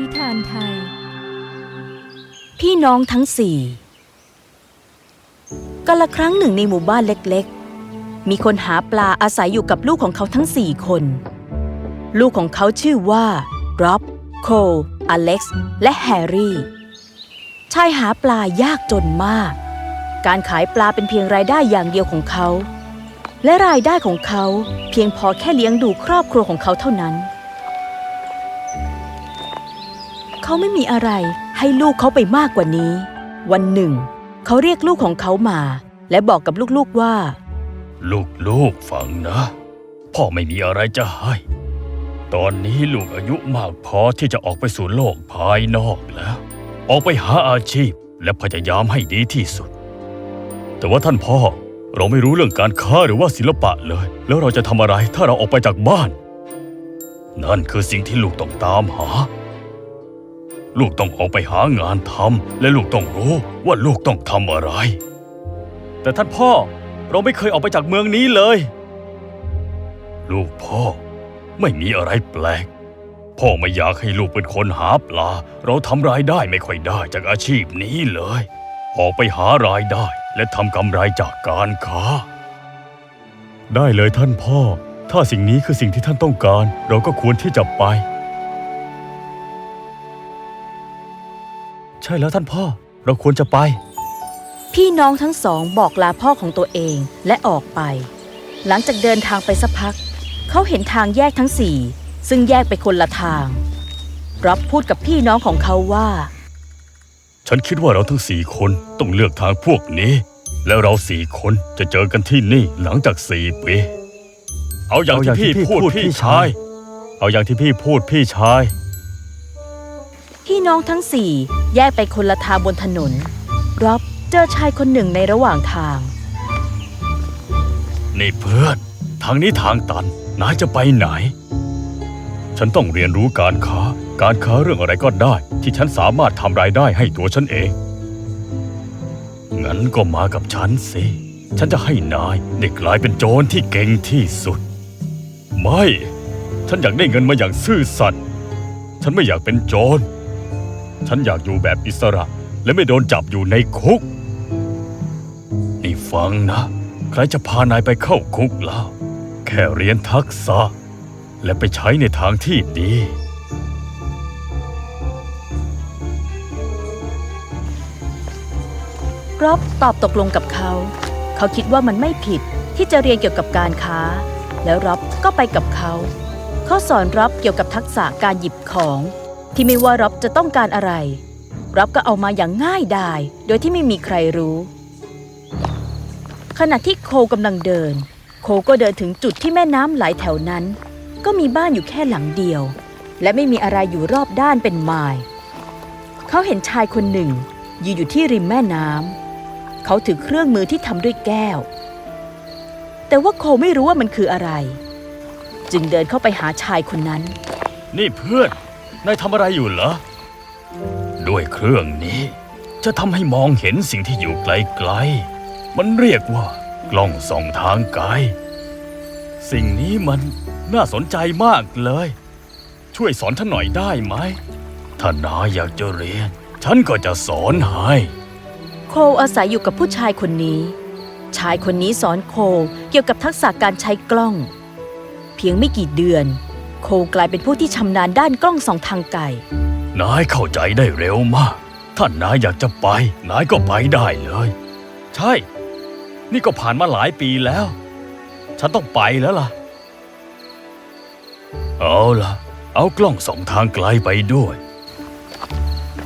นิทานไทย พี่น้องทั้งสี่กาละครั้งหนึ่งในหมู่บ้านเล็กๆ มีคนหาปลาอาศัยอยู่กับลูกของเขาทั้งสี่คน ลูกของเขาชื่อว่าร็อบโคลอเล็กซ์ และแฮร์รี่ ชายหาปลายากจนมาก การขายปลาเป็นเพียงรายได้อย่างเดียวของเขา และรายได้ของเขาเพียงพอแค่เลี้ยงดูครอบครัวของเขาเท่านั้น เขาไม่มีอะไรให้ลูกเขาไปมากกว่านี้ วันหนึ่ง เขาเรียกลูกของเขามา และบอกกับลูกๆว่า ลูกๆฟังนะ พ่อไม่มีอะไรจะให้ ตอนนี้ลูกอายุมากพอที่จะออกไปสู่โลกภายนอกแล้ว ออกไปหาอาชีพและพยายามให้ดีที่สุด แต่ว่าท่านพ่อเราไม่รู้เรื่องการค้าหรือว่าศิลปะเลย แล้วเราจะทำอะไรถ้าเราออกไปจากบ้าน นั่นคือสิ่งที่ลูกต้องตามหา ลูกต้องออกไปหางานทำและลูกต้องรู้ว่าลูกต้องทำอะไร แต่ท่านพ่อเราไม่เคยออกไปจากเมืองนี้เลย ลูกพ่อ ไม่มีอะไรแปลก พ่อไม่อยากให้ลูกเป็นคนหาปลา เราทำรายได้ไม่ค่อยได้จากอาชีพนี้เลย ออกไปหารายได้และทำกำไรจากการค้า ได้เลยท่านพ่อ ถ้าสิ่งนี้คือสิ่งที่ท่านต้องการ เราก็ควรที่จะไป ช่แล้วท่านพ่อ เราควรจะไป พี่น้องทั้งสองบอกลาพ่อของตัวเองและออกไป หลังจากเดินทางไปสักพัก เขาเห็นทางแยกทั้งสี่ ซึ่งแยกไปคนละทางรับพูดกับพี่น้องของเขาว่า ฉันคิดว่าเราทั้งสี่คนต้องเลือกทางพวกนี้ แล้วเราสี่คนจะเจอกันที่นี่หลังจากสี่ปีเอาอย่างที่พี่พูดพี่ชาย เอาอย่างที่พี่พูดพี่ชาย พี่น้องทั้งสี่แยกไปคนละทางบนถนนร็อบเจอชายคนหนึ่งในระหว่างทาง นี่เพื่อน ทางนี้ทางตัน นายจะไปไหน ฉันต้องเรียนรู้การค้า การค้าเรื่องอะไรก็ได้ ที่ฉันสามารถทำรายได้ให้ตัวฉันเอง งั้นก็มากับฉันสิ ฉันจะให้นายได้กลายเป็นโจรที่เก่งที่สุด ไม่ ฉันอยากได้เงินมาอย่างซื่อสัตย์ ฉันไม่อยากเป็นโจร ฉันอยากอยู่แบบอิสระ และไม่โดนจับอยู่ในคุก นี่ฟังนะ ใครจะพานายไปเข้าคุกล้วแค่เรียนทักษะ และไปใช้ในทางที่ดีร็อบตอบตกลงกับเขา เขาคิดว่ามันไม่ผิดที่จะเรียนเกี่ยวกับการค้า แล้วร็อบก็ไปกับเขา เขาสอนร็อบเกี่ยวกับทักษะการหยิบของ ที่ไม่ว่าร็อบจะต้องการอะไรร็อบก็เอามาอย่างง่ายดาย โดยที่ไม่มีใครรู้ ขณะที่โคกำลังเดิน โคก็เดินถึงจุดที่แม่น้ำไหลแถวนั้น ก็มีบ้านอยู่แค่หลังเดียว และไม่มีอะไรอยู่รอบด้านเป็นไมล์เขาเห็นชายคนหนึ่ง ยืนอยู่ที่ริมแม่น้ำเขาถือเครื่องมือที่ทำด้วยแก้ว แต่ว่าโคไม่รู้ว่ามันคืออะไร จึงเดินเข้าไปหาชายคนนั้น นี่เพื่อน นายทำอะไรอยู่เหรอ ด้วยเครื่องนี้ จะทำให้มองเห็นสิ่งที่อยู่ไกลๆ มันเรียกว่ากล้องส่องทางไกล สิ่งนี้มันน่าสนใจมากเลย ช่วยสอนท่านหน่อยได้ไหม ถ้านายอยากจะเรียน ฉันก็จะสอนให้ โคอาศัยอยู่กับผู้ชายคนนี้ ชายคนนี้สอนโคเกี่ยวกับทักษะการใช้กล้อง เพียงไม่กี่เดือน โคกลายเป็นผู้ที่ชำนาญด้านกล้องส่องทางไกล นายเข้าใจได้เร็วมากถ้านายอยากจะไป นายก็ไปได้เลย ใช่ นี่ก็ผ่านมาหลายปีแล้ว ฉันต้องไปแล้วล่ะ เอาล่ะ เอากล้องส่องทางไกลไปด้วย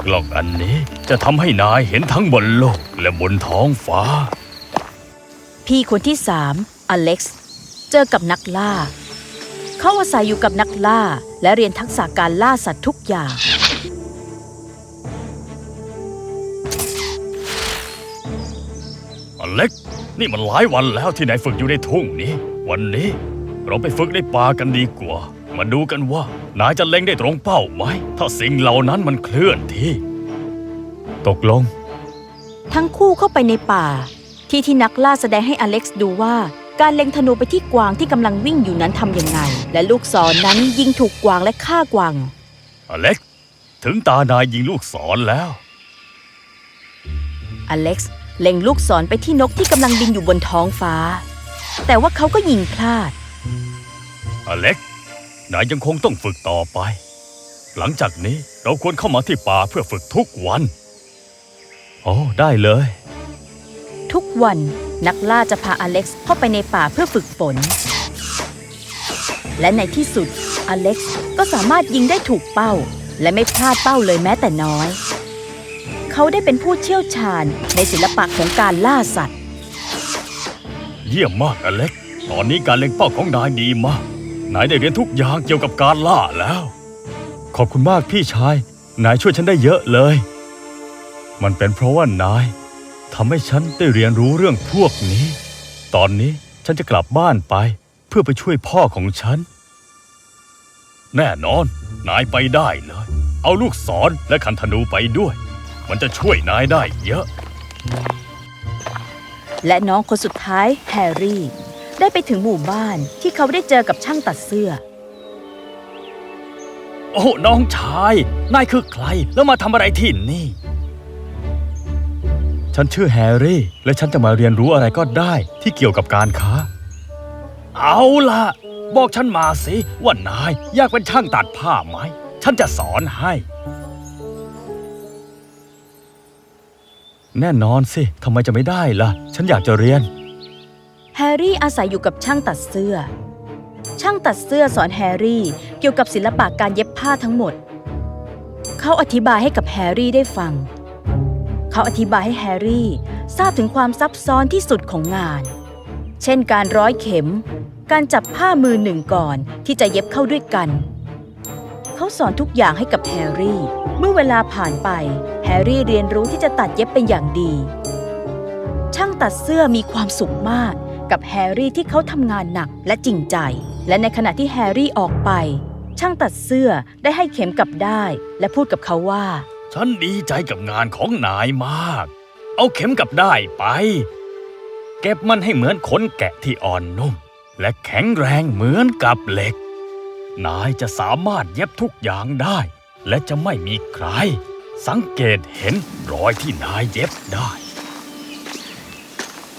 กล้องอันนี้จะทำให้นายเห็นทั้งบนโลกและบนท้องฟ้า พี่คนที่สามอเล็กซ์ เจอกับนักล่า เขาอาศัยอยู่กับนักล่า และเรียนทักษะการล่าสัตว์ทุกอย่าง อเล็ก นี่มันหลายวันแล้วที่นายฝึกอยู่ในทุ่งนี้ วันนี้ เราไปฝึกในป่ากันดีกว่า มาดูกันว่านายจะเล็งได้ตรงเป้าไหม ถ้าสิ่งเหล่านั้นมันเคลื่อนที่ ตกลง ทั้งคู่เข้าไปในป่า ที่ที่นักล่าแสดงให้อเล็กซ์ดูว่า การเล็งธนูไปที่กวางที่กำลังวิ่งอยู่นั้นทำยังไง และลูกศรนนั้นยิงถูกกวางและฆ่ากวาง อเล็กถึงตานายยิงลูกศรแล้ว อเล็กซ์เล็งลูกศรไปที่นกที่กำลังบินอยู่บนท้องฟ้า แต่ว่าเขาก็ยิงพลาด อเล็กนายยังคงต้องฝึกต่อไป หลังจากนี้เราควรเข้ามาที่ป่าเพื่อฝึกทุกวัน อ๋อ ได้เลย ทุกวัน นักล่าจะพาอเล็กซ์เข้าไปในป่าเพื่อฝึกฝน และในที่สุด อเล็กซ์ก็สามารถยิงได้ถูกเป้า และไม่พลาดเป้าเลยแม้แต่น้อย เขาได้เป็นผู้เชี่ยวชาญในศิลปะของการล่าสัตว์ เยี่ยมมากอเล็ก ตอนนี้การเล็งเป้าของนายดีมาก นายได้เรียนทุกอย่างเกี่ยวกับการล่าแล้ว ขอบคุณมากพี่ชาย นายช่วยฉันได้เยอะเลย มันเป็นเพราะว่านาย ทำให้ฉันได้เรียนรู้เรื่องพวกนี้ ตอนนี้ฉันจะกลับบ้านไป เพื่อไปช่วยพ่อของฉัน แน่นอน นายไปได้เลย เอาลูกศรและคันธนูไปด้วย มันจะช่วยนายได้เยอะ และน้องคนสุดท้ายแฮร์รี่ ได้ไปถึงหมู่บ้านที่เขาได้เจอกับช่างตัดเสื้อ โอ้น้องชาย นายคือใครแล้วมาทำอะไรที่นี่ ฉันชื่อแฮร์รี่ และฉันจะมาเรียนรู้อะไรก็ได้ที่เกี่ยวกับการค้า เอาล่ะ บอกฉันมาสิว่านายอยากเป็นช่างตัดผ้าไหม ฉันจะสอนให้ แน่นอนสิทำไมจะไม่ได้ล่ะ ฉันอยากจะเรียน แฮร์รี่อาศัยอยู่กับช่างตัดเสื้อ ช่างตัดเสื้อสอนแฮร์รี่เกี่ยวกับศิลปะการเย็บผ้าทั้งหมด เขาอธิบายให้กับแฮร์รี่ได้ฟัง เขาอธิบายให้แฮร์รี่ ทราบถึงความซับซ้อนที่สุดของงาน เช่นการร้อยเข็ม การจับผ้ามือหนึ่งก่อนที่จะเย็บเข้าด้วยกัน เขาสอนทุกอย่างให้กับแฮร์รี่ เมื่อเวลาผ่านไป แฮร์รี่เรียนรู้ที่จะตัดเย็บเป็นอย่างดี ช่างตัดเสื้อมีความสุขมากกับแฮร์รี่ที่เขาทำงานหนักและจริงใจ และในขณะที่แฮร์รี่ออกไป ช่างตัดเสื้อได้ให้เข็มกลับได้ และพูดกับเขาว่า ฉันดีใจกับงานของนายมาก เอาเข็มกลับได้ไป เก็บมันให้เหมือนขนแกะที่อ่อนนุ่ม และแข็งแรงเหมือนกับเหล็ก นายจะสามารถเย็บทุกอย่างได้ และจะไม่มีใคร สังเกตเห็นรอยที่นายเย็บได้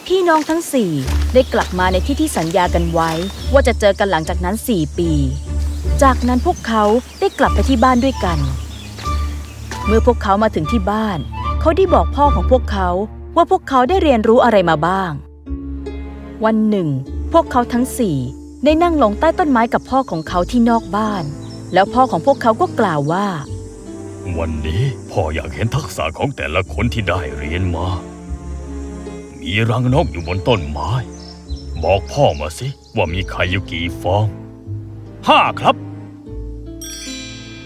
พี่น้องทั้งสี่ได้กลับมาในที่ที่สัญญากันไว้ ว่าจะเจอกันหลังจากนั้น4ปี จากนั้นพวกเขาได้กลับไปที่บ้านด้วยกัน เมื่อพวกเขามาถึงที่บ้าน เขาได้บอกพ่อของพวกเขาว่าพวกเขาได้เรียนรู้อะไรมาบ้าง วันหนึ่ง พวกเขาทั้งสี่ได้นั่งลงใต้ต้นไม้กับพ่อของเขาที่นอกบ้าน แล้วพ่อของพวกเขาก็กล่าวว่า วันนี้พ่ออยากเห็นทักษะของแต่ละคนที่ได้เรียนมา มีรังนกอยู่บนต้นไม้ บอกพ่อมาสิว่ามีไข่อยู่กี่ฟอง ห้าครับ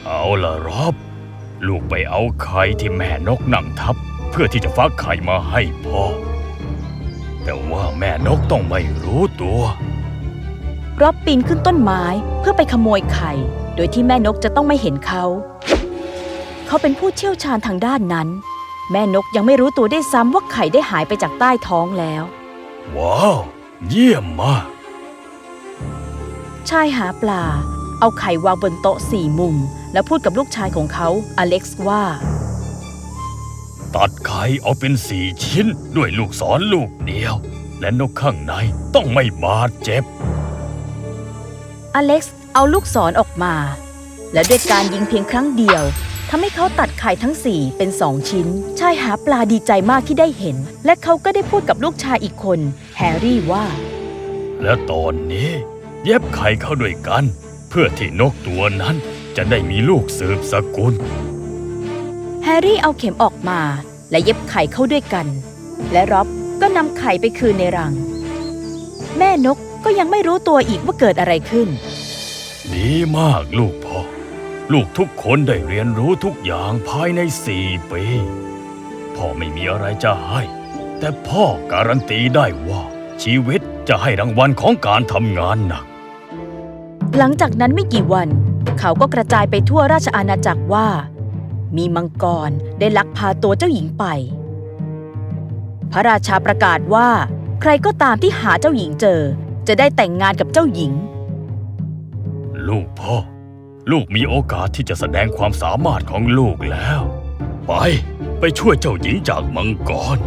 เอาล่ะรอบ ลูกไปเอาไข่ที่แม่นกนั่งทับ เพื่อที่จะฟักไข่มาให้พ่อ แต่ว่าแม่นกต้องไม่รู้ตัวรอบปีนขึ้นต้นไม้เพื่อไปขโมยไข่ โดยที่แม่นกจะต้องไม่เห็นเขา เขาเป็นผู้เชี่ยวชาญทางด้านนั้น แม่นกยังไม่รู้ตัวได้วยซ้ำว่าไข่ได้หายไปจากใต้ท้องแล้ว ว้าว เยี่ยมมากชายหาปลา เอาไข่วางบนโต๊ะสี่มุม แล้วพูดกับลูกชายของเขาอเล็กซ์ว่า ตัดไข่เอาเป็นสี่ชิ้นด้วยลูกศรลูกเดียว และนกข้างในต้องไม่บาดเจ็บ อเล็กซ์เอาลูกศรออกมา และด้วยการยิงเพียงครั้งเดียวทำให้เขาตัดไข่ทั้งสี่เป็นสองชิ้น ชายหาปลาดีใจมากที่ได้เห็น และเขาก็ได้พูดกับลูกชายอีกคน แฮร์รี่ว่า และตอนนี้ เย็บไข่เข้าด้วยกัน เพื่อที่นกตัวนั้น จะได้มีลูกสืบสกุล แฮร์รี่เอาเข็มออกมาและเย็บไข่เข้าด้วยกัน และร็อบก็นำไข่ไปคืนในรัง แม่นกก็ยังไม่รู้ตัวอีกว่าเกิดอะไรขึ้น ดีมากลูกพ่อ ลูกทุกคนได้เรียนรู้ทุกอย่างภายในสี่ปีพ่อไม่มีอะไรจะให้ แต่พ่อการันตีได้ว่าชีวิตจะให้รางวัลของการทำงานหนัก หลังจากนั้นไม่กี่วัน เขาก็กระจายไปทั่วราชอาณาจักรว่า มีมังกรได้ลักพาตัวเจ้าหญิงไป พระราชาประกาศว่า ใครก็ตามที่หาเจ้าหญิงเจอ จะได้แต่งงานกับเจ้าหญิง ลูกพ่อ ลูกมีโอกาสที่จะแสดงความสามารถของลูกแล้ว ไป ไปช่วยเจ้าหญิงจากมังกร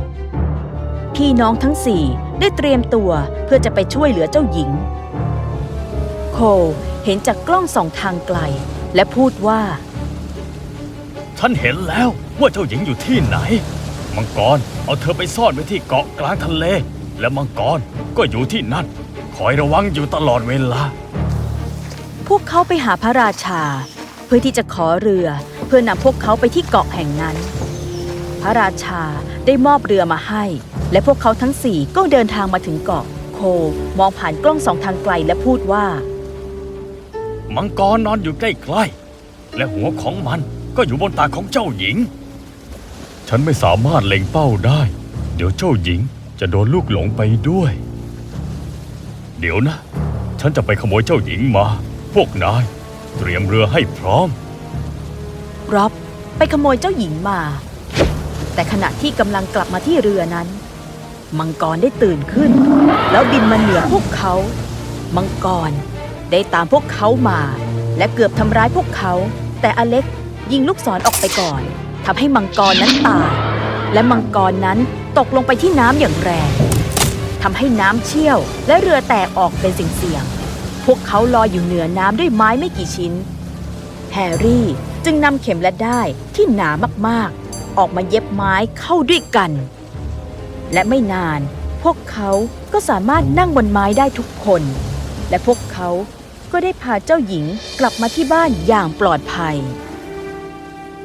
พี่น้องทั้งสี่ได้เตรียมตัวเพื่อจะไปช่วยเหลือเจ้าหญิง โคเห็นจากกล้องส่องทางไกล และพูดว่า ฉันเห็นแล้วว่าเจ้าหญิงอยู่ที่ไหน มังกรเอาเธอไปซ่อนไว้ที่เกาะกลางทะเล และมังกรก็อยู่ที่นั่น คอยระวังอยู่ตลอดเวลา พวกเขาไปหาพระราชา เพื่อที่จะขอเรือเพื่อนำพวกเขาไปที่เกาะแห่งนั้น พระราชาได้มอบเรือมาให้ และพวกเขาทั้งสี่ก็เดินทางมาถึงเกาะโคมองผ่านกล้องสองทางไกลและพูดว่า มังกรนอนอยู่ใกล้ๆ และหัวของมันก็อยู่บนตาของเจ้าหญิง ฉันไม่สามารถเล็งเป้าได้ เดี๋ยวเจ้าหญิงจะโดนลูกหลงไปด้วย เดี๋ยวนะ ฉันจะไปขโมยเจ้าหญิงมา พวกนายเตรียมเรือให้พร้อมร็อบไปขโมยเจ้าหญิงมา แต่ขณะที่กำลังกลับมาที่เรือนั้น มังกรได้ตื่นขึ้น แล้วบินมาเหนือพวกเขา มังกร ได้ตามพวกเขามา และเกือบทำร้ายพวกเขา แต่อเล็กยิงลูกศรออกไปก่อนทำให้มังกรนั้นตาย และมังกรนั้นตกลงไปที่น้ำอย่างแรงทำให้น้ำเชี่ยว และเรือแตกออกเป็นสิ่งเสียง พวกเขาลอยอยู่เหนือน้ำด้วยไม้ไม่กี่ชิ้น แฮร์รี่จึงนำเข็มและได้ายที่หนามากๆ ออกมาเย็บไม้เข้าด้วยกัน และไม่นาน พวกเขาก็สามารถนั่งบนไม้ได้ทุกคน และพวกเขา ก็ได้พาเจ้าหญิงกลับมาที่บ้านอย่างปลอดภัย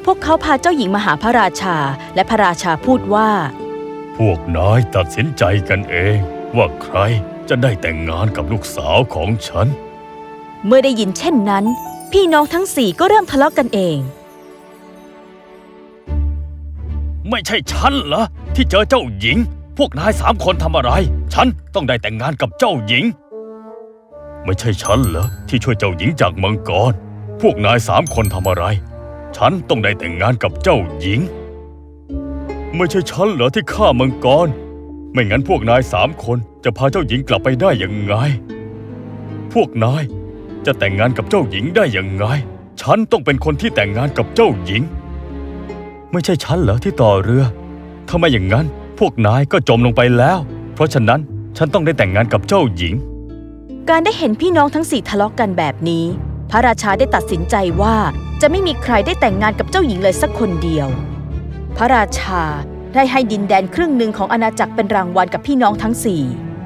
พวกเขาพาเจ้าหญิงมาหาพระราชาและพระราชาพูดว่า พวกนายตัดสินใจกันเอง ว่าใครจะได้แต่งงานกับลูกสาวของฉัน เมื่อได้ยินเช่นนั้น พี่น้องทั้งสี่ก็เริ่มทะเลาะกันเอง ไม่ใช่ฉันเหรอที่เจอเจ้าหญิง พวกนายสามคนทำอะไร ฉันต้องได้แต่งงานกับเจ้าหญิง ไม่ใช่ฉันเหรอที่ช่วยเจ้าหญิงจากมังกร พวกนายสามคนทำอะไร ฉันต้องได้แต่งงานกับเจ้าหญิง ไม่ใช่ฉันเหรอที่ฆ่ามังกร ไม่งั้นพวกนายสามคนจะพาเจ้าหญิงกลับไปได้ยังไง พวกนายจะแต่งงานกับเจ้าหญิงได้ยังไง ฉันต้องเป็นคนที่แต่งงานกับเจ้าหญิง ไม่ใช่ฉันเหรอที่ต่อเรือถ้าไม่อย่างนั้น พวกนายก็จมลงไปแล้ว เพราะฉะนั้นฉันต้องได้แต่งงานกับเจ้าหญิง การได้เห็นพี่น้องทั้งสี่ทะเลาะกันแบบนี้ พระราชาได้ตัดสินใจว่าจะไม่มีใครได้แต่งงานกับเจ้าหญิงเลยสักคนเดียว พระราชาได้ให้ดินแดนครึ่งหนึ่งของอาณาจักรเป็นรางวัลกับพี่น้องทั้งสี่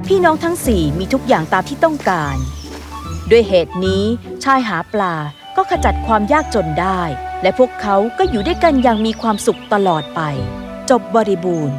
พี่น้องทั้งสี่มีทุกอย่างตามที่ต้องการ ด้วยเหตุนี้ชายหาปลาก็ขจัดความยากจนได้ และพวกเขาก็อยู่ด้วยกันอย่างมีความสุขตลอดไป จบบริบูรณ์